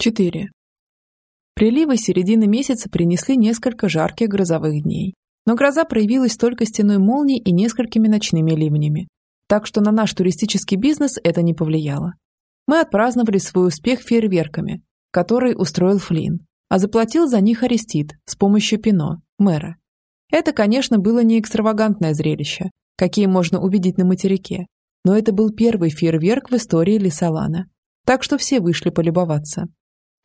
4. Приливы середины месяца принесли несколько жарких грозовых дней. Но гроза проявилась только стеной молний и несколькими ночными ливнями. Так что на наш туристический бизнес это не повлияло. Мы отпраздновали свой успех фейерверками, который устроил Флинн, а заплатил за них Арестит с помощью Пино, мэра. Это, конечно, было не экстравагантное зрелище, какие можно увидеть на материке, но это был первый фейерверк в истории Лисалана, так что все вышли полюбоваться.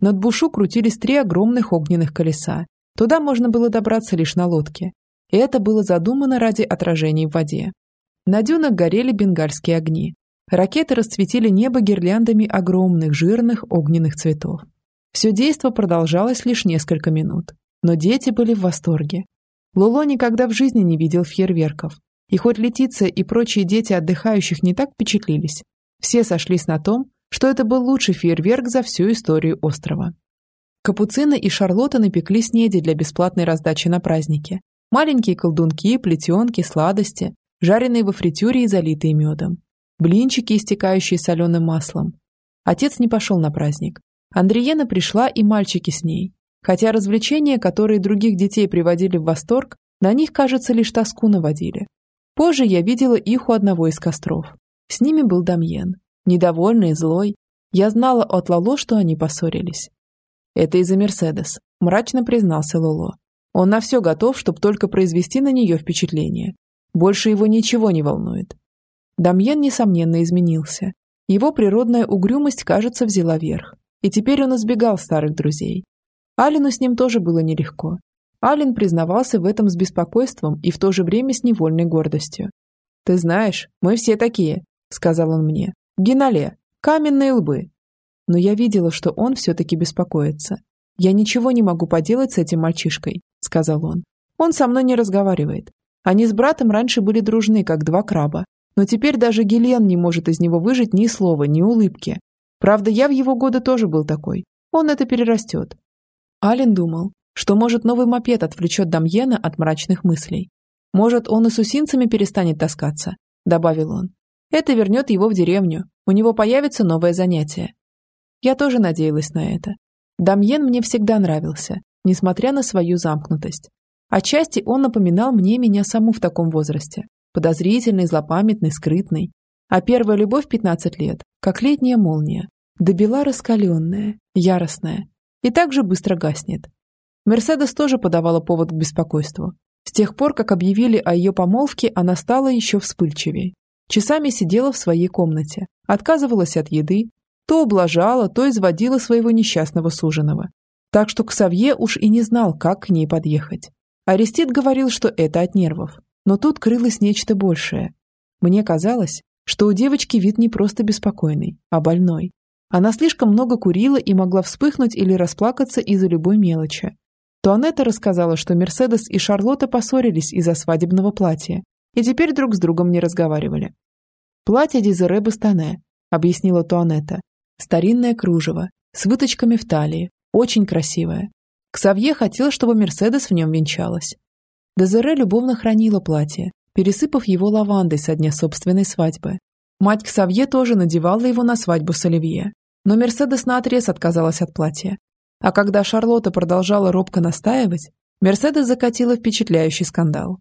Над Бушу крутились три огромных огненных колеса. Туда можно было добраться лишь на лодке. И это было задумано ради отражений в воде. На дюнах горели бенгальские огни. Ракеты расцветили небо гирляндами огромных жирных огненных цветов. Все действо продолжалось лишь несколько минут. Но дети были в восторге. Луло никогда в жизни не видел фейерверков. И хоть Летиция и прочие дети отдыхающих не так впечатлились, все сошлись на том, что это был лучший фейерверк за всю историю острова. Капуцины и Шарлотта напекли снеди для бесплатной раздачи на празднике. Маленькие колдунки, плетенки, сладости, жареные во фритюре и залитые медом. Блинчики, истекающие соленым маслом. Отец не пошел на праздник. Андриена пришла и мальчики с ней. Хотя развлечения, которые других детей приводили в восторг, на них, кажется, лишь тоску наводили. Позже я видела их у одного из костров. С ними был Дамьен недовольный, злой. Я знала от Лоло, что они поссорились. Это из-за Мерседес, мрачно признался Лоло. Он на все готов, чтобы только произвести на нее впечатление. Больше его ничего не волнует. Дамьен, несомненно, изменился. Его природная угрюмость, кажется, взяла верх. И теперь он избегал старых друзей. Алину с ним тоже было нелегко. Алин признавался в этом с беспокойством и в то же время с невольной гордостью. «Ты знаешь, мы все такие», — сказал он мне. Генале, каменные лбы. Но я видела, что он все-таки беспокоится. «Я ничего не могу поделать с этим мальчишкой», — сказал он. «Он со мной не разговаривает. Они с братом раньше были дружны, как два краба. Но теперь даже Гелен не может из него выжить ни слова, ни улыбки. Правда, я в его годы тоже был такой. Он это перерастет». Ален думал, что, может, новый мопед отвлечет Дамьена от мрачных мыслей. «Может, он и с усинцами перестанет таскаться», — добавил он. Это вернет его в деревню. У него появится новое занятие. Я тоже надеялась на это. Дамьен мне всегда нравился, несмотря на свою замкнутость. Отчасти он напоминал мне меня саму в таком возрасте. Подозрительный, злопамятный, скрытный. А первая любовь 15 лет, как летняя молния. Добила раскаленная, яростная. И также быстро гаснет. Мерседес тоже подавала повод к беспокойству. С тех пор, как объявили о ее помолвке, она стала еще вспыльчивее. Часами сидела в своей комнате, отказывалась от еды, то ублажала, то изводила своего несчастного суженого. Так что Ксавье уж и не знал, как к ней подъехать. Арестит говорил, что это от нервов, но тут крылось нечто большее. Мне казалось, что у девочки вид не просто беспокойный, а больной. Она слишком много курила и могла вспыхнуть или расплакаться из-за любой мелочи. То Анетта рассказала, что Мерседес и Шарлотта поссорились из-за свадебного платья, и теперь друг с другом не разговаривали. «Платье Дезире Бастане», — объяснила Туанетта. «Старинное кружево, с выточками в талии, очень красивое. Ксавье хотел, чтобы Мерседес в нем венчалась. Дезире любовно хранила платье, пересыпав его лавандой со дня собственной свадьбы. Мать Ксавье тоже надевала его на свадьбу с Оливье, но Мерседес наотрез отказалась от платья. А когда Шарлотта продолжала робко настаивать, Мерседес закатила впечатляющий скандал.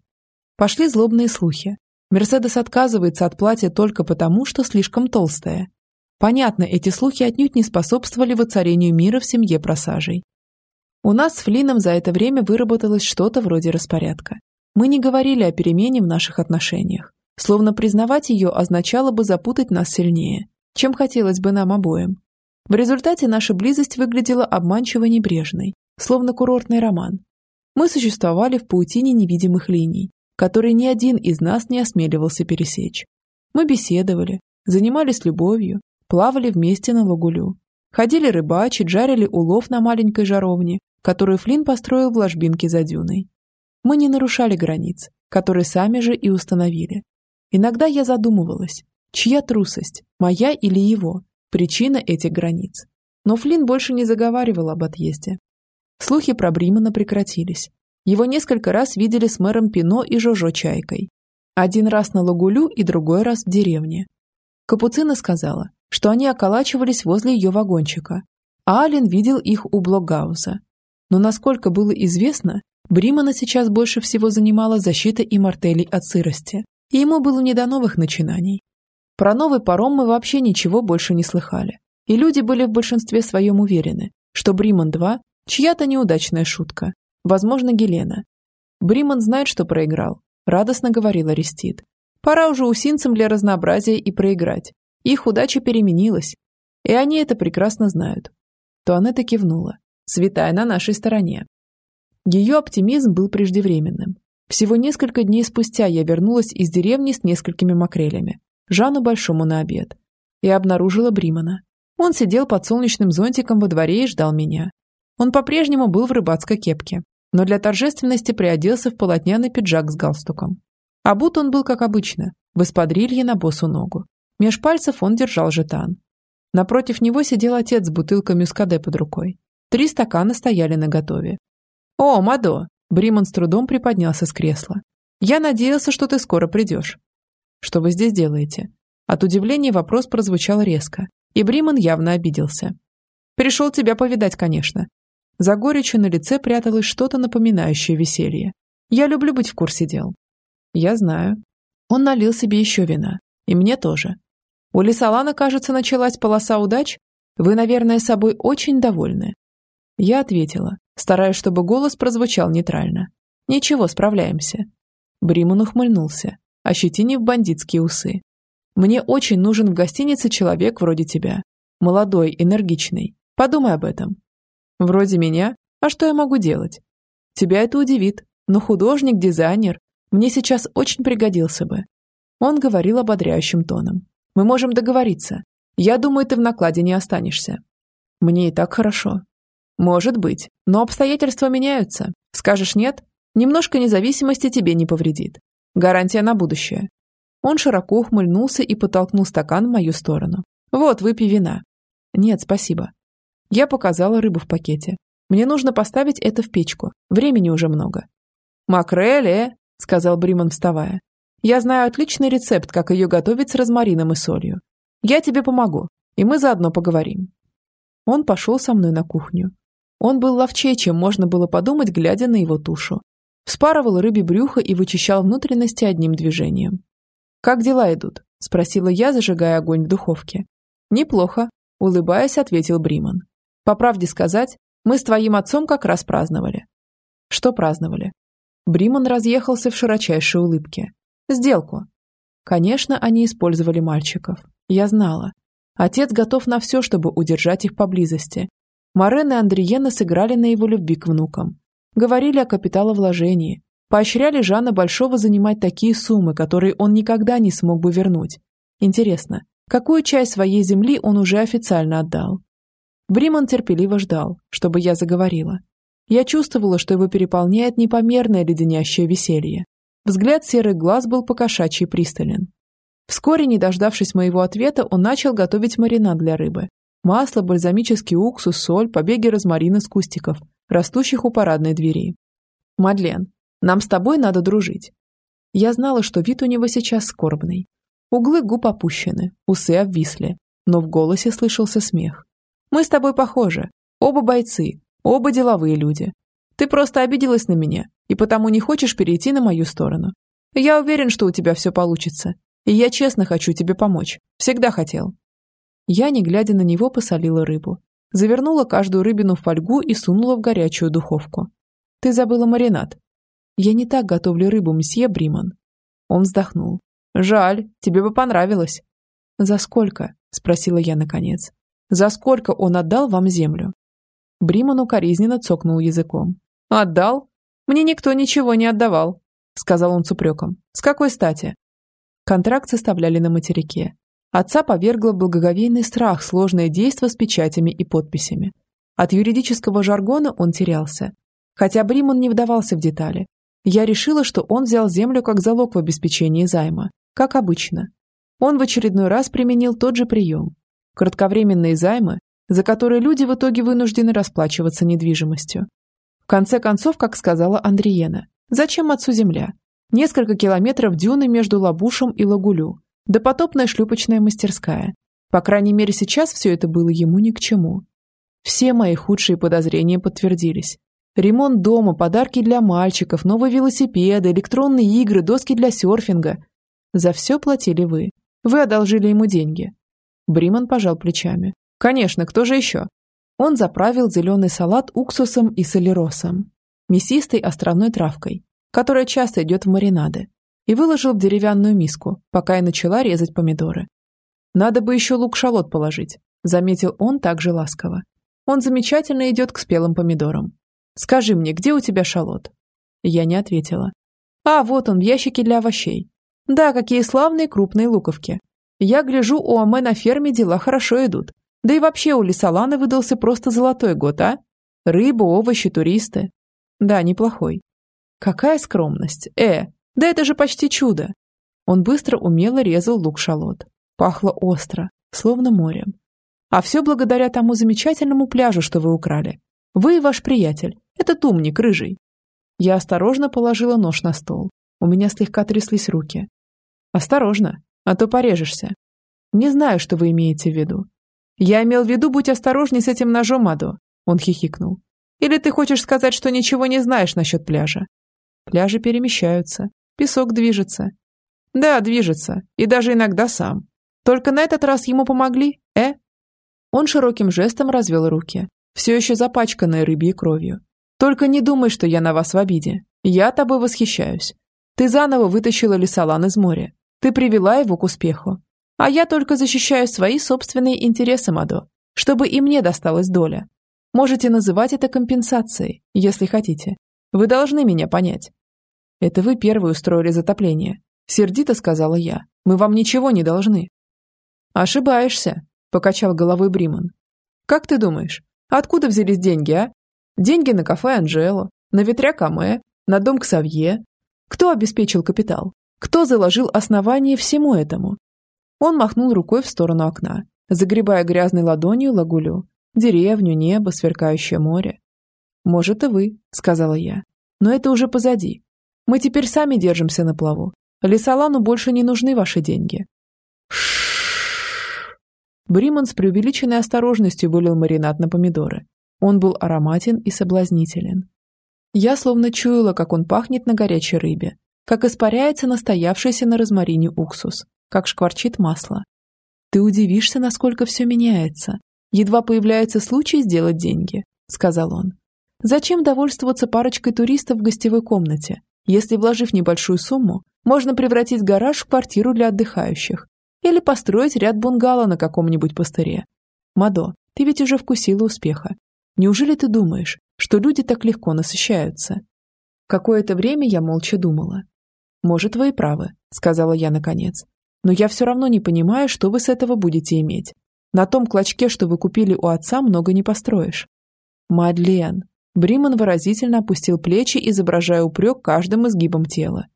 Пошли злобные слухи. Мерседес отказывается от платья только потому, что слишком толстая. Понятно, эти слухи отнюдь не способствовали воцарению мира в семье просажей. У нас с Флином за это время выработалось что-то вроде распорядка. Мы не говорили о перемене в наших отношениях. Словно признавать ее означало бы запутать нас сильнее, чем хотелось бы нам обоим. В результате наша близость выглядела обманчиво небрежной, словно курортный роман. Мы существовали в паутине невидимых линий, который ни один из нас не осмеливался пересечь. Мы беседовали, занимались любовью, плавали вместе на лагулю, ходили рыбачить, жарили улов на маленькой жаровне, которую Флинн построил в ложбинке за дюной. Мы не нарушали границ, которые сами же и установили. Иногда я задумывалась, чья трусость, моя или его, причина этих границ. Но Флинн больше не заговаривал об отъезде. Слухи про Бримана прекратились, его несколько раз видели с мэром Пино и Жожо Чайкой. Один раз на Лагулю и другой раз в деревне. Капуцина сказала, что они околачивались возле ее вагончика. а Ален видел их у Блокгауза. Но насколько было известно, Бримана сейчас больше всего занимала защита и мартелей от сырости, и ему было не до новых начинаний. Про новый паром мы вообще ничего больше не слыхали, и люди были в большинстве своем уверены, что Бриман-2 – чья-то неудачная шутка, возможно, Гелена. Бриман знает, что проиграл, радостно говорил Арестит. Пора уже усинцам для разнообразия и проиграть. Их удача переменилась, и они это прекрасно знают. То Анетта кивнула. Святая на нашей стороне. Ее оптимизм был преждевременным. Всего несколько дней спустя я вернулась из деревни с несколькими макрелями, Жану Большому на обед, и обнаружила Бримана. Он сидел под солнечным зонтиком во дворе и ждал меня. Он по-прежнему был в рыбацкой кепке, но для торжественности приоделся в полотняный пиджак с галстуком. А будто он был как обычно, в эспадрилье на босу ногу. Меж пальцев он держал жетан. Напротив него сидел отец с бутылкой мюскаде под рукой. Три стакана стояли наготове. «О, Мадо!» Бриман с трудом приподнялся с кресла. «Я надеялся, что ты скоро придешь». «Что вы здесь делаете?» От удивления вопрос прозвучал резко, и Бриман явно обиделся. «Пришел тебя повидать, конечно». За горечью на лице пряталось что-то напоминающее веселье. «Я люблю быть в курсе дел». «Я знаю». Он налил себе еще вина. И мне тоже. У Лисалана, кажется, началась полоса удач. Вы, наверное, собой очень довольны. Я ответила, стараясь, чтобы голос прозвучал нейтрально. «Ничего, справляемся». Бриман ухмыльнулся, ощетинив бандитские усы. «Мне очень нужен в гостинице человек вроде тебя. Молодой, энергичный. Подумай об этом». «Вроде меня? А что я могу делать?» «Тебя это удивит, но художник, дизайнер мне сейчас очень пригодился бы». Он говорил ободряющим тоном. «Мы можем договориться. Я думаю, ты в накладе не останешься». «Мне и так хорошо», может быть, но обстоятельства меняются. Скажешь нет? Немножко независимости тебе не повредит. Гарантия на будущее. Он широко ухмыльнулся и подтолкнул стакан в мою сторону. Вот, выпей вина. Нет, спасибо. Я показала рыбу в пакете. Мне нужно поставить это в печку. Времени уже много. Макреле, сказал Бриман, вставая. Я знаю отличный рецепт, как ее готовить с розмарином и солью. Я тебе помогу, и мы заодно поговорим. Он пошел со мной на кухню. Он был ловчее, чем можно было подумать, глядя на его тушу. Вспарывал рыбе брюхо и вычищал внутренности одним движением. «Как дела идут?» – спросила я, зажигая огонь в духовке. «Неплохо», – улыбаясь, ответил Бриман. «По правде сказать, мы с твоим отцом как раз праздновали». «Что праздновали?» Бриман разъехался в широчайшей улыбке. «Сделку». Конечно, они использовали мальчиков. Я знала. Отец готов на все, чтобы удержать их поблизости, Морен и Андриена сыграли на его любви к внукам. Говорили о капиталовложении. Поощряли Жана Большого занимать такие суммы, которые он никогда не смог бы вернуть. Интересно, какую часть своей земли он уже официально отдал? Бриман терпеливо ждал, чтобы я заговорила. Я чувствовала, что его переполняет непомерное леденящее веселье. Взгляд серых глаз был покошачий пристален. Вскоре, не дождавшись моего ответа, он начал готовить маринад для рыбы. Масло, бальзамический уксус, соль, побеги розмарина с кустиков, растущих у парадной двери. «Мадлен, нам с тобой надо дружить». Я знала, что вид у него сейчас скорбный. Углы губ опущены, усы обвисли, но в голосе слышался смех. «Мы с тобой похожи. Оба бойцы, оба деловые люди. Ты просто обиделась на меня и потому не хочешь перейти на мою сторону. Я уверен, что у тебя все получится. И я честно хочу тебе помочь. Всегда хотел. Я, не глядя на него, посолила рыбу. Завернула каждую рыбину в фольгу и сунула в горячую духовку. «Ты забыла маринад». «Я не так готовлю рыбу, мсье Бриман». Он вздохнул. «Жаль, тебе бы понравилось». «За сколько?» – спросила я наконец. «За сколько он отдал вам землю?» Бриман укоризненно цокнул языком. «Отдал? Мне никто ничего не отдавал», – сказал он с упреком. «С какой стати?» Контракт составляли на материке. Отца повергло благоговейный страх сложное действо с печатями и подписями. От юридического жаргона он терялся. Хотя Бриман не вдавался в детали. Я решила, что он взял землю как залог в обеспечении займа, как обычно. Он в очередной раз применил тот же прием. Кратковременные займы, за которые люди в итоге вынуждены расплачиваться недвижимостью. В конце концов, как сказала Андриена, зачем отцу земля? Несколько километров дюны между Лабушем и Лагулю, допотопная шлюпочная мастерская. По крайней мере, сейчас все это было ему ни к чему. Все мои худшие подозрения подтвердились. Ремонт дома, подарки для мальчиков, новые велосипеды, электронные игры, доски для серфинга. За все платили вы. Вы одолжили ему деньги. Бриман пожал плечами. Конечно, кто же еще? Он заправил зеленый салат уксусом и солеросом, мясистой островной травкой, которая часто идет в маринады, и выложил в деревянную миску, пока я начала резать помидоры. «Надо бы еще лук-шалот положить», — заметил он также ласково. «Он замечательно идет к спелым помидорам. Скажи мне, где у тебя шалот?» Я не ответила. «А, вот он, в ящике для овощей. Да, какие славные крупные луковки. Я гляжу, у Аме на ферме дела хорошо идут. Да и вообще у Лисалана выдался просто золотой год, а? Рыба, овощи, туристы. Да, неплохой. Какая скромность. Э, да это же почти чудо. Он быстро умело резал лук-шалот. Пахло остро, словно морем. А все благодаря тому замечательному пляжу, что вы украли. Вы и ваш приятель, этот умник рыжий. Я осторожно положила нож на стол. У меня слегка тряслись руки. Осторожно, а то порежешься. Не знаю, что вы имеете в виду. Я имел в виду, будь осторожней с этим ножом, Адо. Он хихикнул. Или ты хочешь сказать, что ничего не знаешь насчет пляжа? Пляжи перемещаются, песок движется. Да, движется, и даже иногда сам. Только на этот раз ему помогли, э? Он широким жестом развел руки, все еще запачканные рыбьей кровью. Только не думай, что я на вас в обиде. Я тобой восхищаюсь. Ты заново вытащила Лисалан из моря. Ты привела его к успеху. А я только защищаю свои собственные интересы, Мадо, чтобы и мне досталась доля. Можете называть это компенсацией, если хотите. Вы должны меня понять. Это вы первые устроили затопление. Сердито сказала я. Мы вам ничего не должны. Ошибаешься, покачал головой Бриман. Как ты думаешь, откуда взялись деньги, а? Деньги на кафе Анжело, на ветряк Аме, на дом Ксавье. Кто обеспечил капитал? Кто заложил основание всему этому? Он махнул рукой в сторону окна, загребая грязной ладонью лагулю, деревню, небо, сверкающее море. «Может, и вы», — сказала я. «Но это уже позади. Мы теперь сами держимся на плаву. Лесолану больше не нужны ваши деньги». Бриман с преувеличенной осторожностью вылил маринад на помидоры. Он был ароматен и соблазнителен. Я словно чуяла, как он пахнет на горячей рыбе, как испаряется настоявшийся на розмарине уксус, как шкварчит масло. Ты удивишься, насколько все меняется. Едва появляется случай сделать деньги, сказал он. Зачем довольствоваться парочкой туристов в гостевой комнате, если, вложив небольшую сумму, можно превратить гараж в квартиру для отдыхающих или построить ряд бунгало на каком-нибудь пустыре? Мадо, ты ведь уже вкусила успеха. Неужели ты думаешь, что люди так легко насыщаются? Какое-то время я молча думала. «Может, вы и правы», — сказала я наконец. «Но я все равно не понимаю, что вы с этого будете иметь. На том клочке, что вы купили у отца, много не построишь». «Мадлен», — Бриман выразительно опустил плечи, изображая упрек каждым изгибом тела.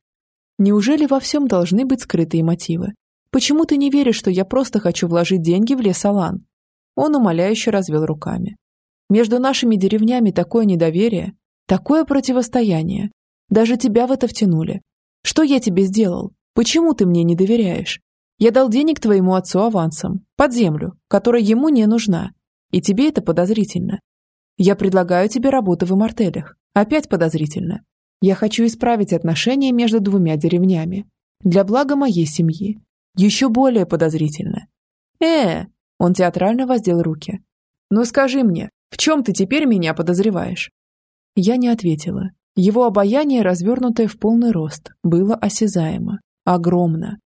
«Неужели во всем должны быть скрытые мотивы? Почему ты не веришь, что я просто хочу вложить деньги в лес Алан?» Он умоляюще развел руками. «Между нашими деревнями такое недоверие, такое противостояние. Даже тебя в это втянули. Что я тебе сделал? Почему ты мне не доверяешь? Я дал денег твоему отцу авансом, под землю, которая ему не нужна. И тебе это подозрительно. Я предлагаю тебе работу в имартелях. Опять подозрительно. Я хочу исправить отношения между двумя деревнями. Для блага моей семьи. Еще более подозрительно. э Он театрально воздел руки. «Ну скажи мне, в чем ты теперь меня подозреваешь?» Я не ответила. Его обаяние, развернутое в полный рост, было осязаемо, огромно.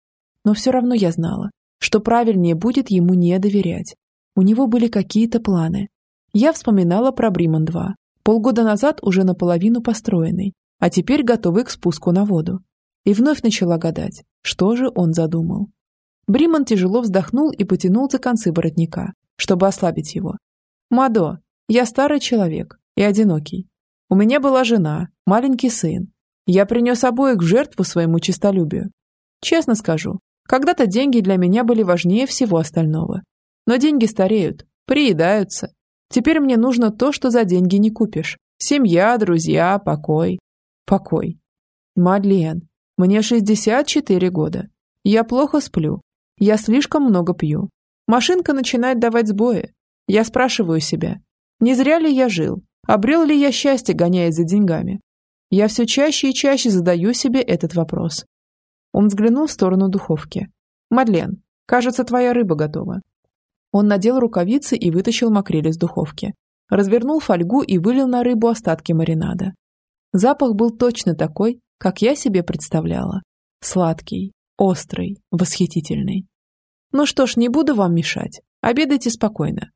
Но все равно я знала, что правильнее будет ему не доверять. У него были какие-то планы. Я вспоминала про Бриман-2, полгода назад уже наполовину построенный, а теперь готовый к спуску на воду. И вновь начала гадать, что же он задумал. Бриман тяжело вздохнул и потянул за концы воротника, чтобы ослабить его. «Мадо, я старый человек и одинокий. У меня была жена, маленький сын. Я принес обоих в жертву своему честолюбию. Честно скажу, когда-то деньги для меня были важнее всего остального. Но деньги стареют, приедаются. Теперь мне нужно то, что за деньги не купишь. Семья, друзья, покой. Покой. Мадлен, мне 64 года. Я плохо сплю. Я слишком много пью. Машинка начинает давать сбои. Я спрашиваю себя, Не зря ли я жил? Обрел ли я счастье, гоняясь за деньгами? Я все чаще и чаще задаю себе этот вопрос. Он взглянул в сторону духовки. «Мадлен, кажется, твоя рыба готова». Он надел рукавицы и вытащил макрель из духовки. Развернул фольгу и вылил на рыбу остатки маринада. Запах был точно такой, как я себе представляла. Сладкий, острый, восхитительный. Ну что ж, не буду вам мешать. Обедайте спокойно.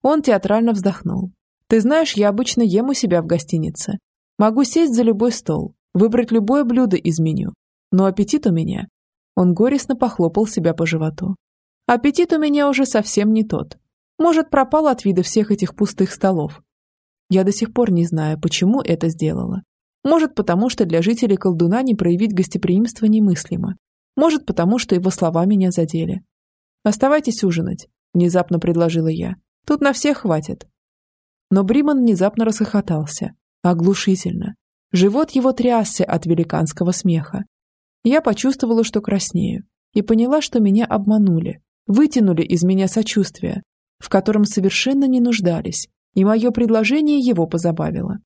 Он театрально вздохнул. Ты знаешь, я обычно ем у себя в гостинице. Могу сесть за любой стол, выбрать любое блюдо из меню. Но аппетит у меня. Он горестно похлопал себя по животу. Аппетит у меня уже совсем не тот. Может, пропал от вида всех этих пустых столов. Я до сих пор не знаю, почему это сделала. Может, потому что для жителей колдуна не проявить гостеприимство немыслимо. Может, потому что его слова меня задели. «Оставайтесь ужинать», – внезапно предложила я. «Тут на всех хватит». Но Бриман внезапно расхохотался. Оглушительно. Живот его трясся от великанского смеха. Я почувствовала, что краснею, и поняла, что меня обманули, вытянули из меня сочувствие, в котором совершенно не нуждались, и мое предложение его позабавило.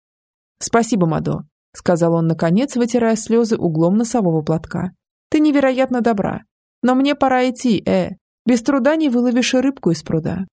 «Спасибо, Мадо», — сказал он наконец, вытирая слезы углом носового платка. «Ты невероятно добра. Но мне пора идти, э. Без труда не выловишь рыбку из пруда».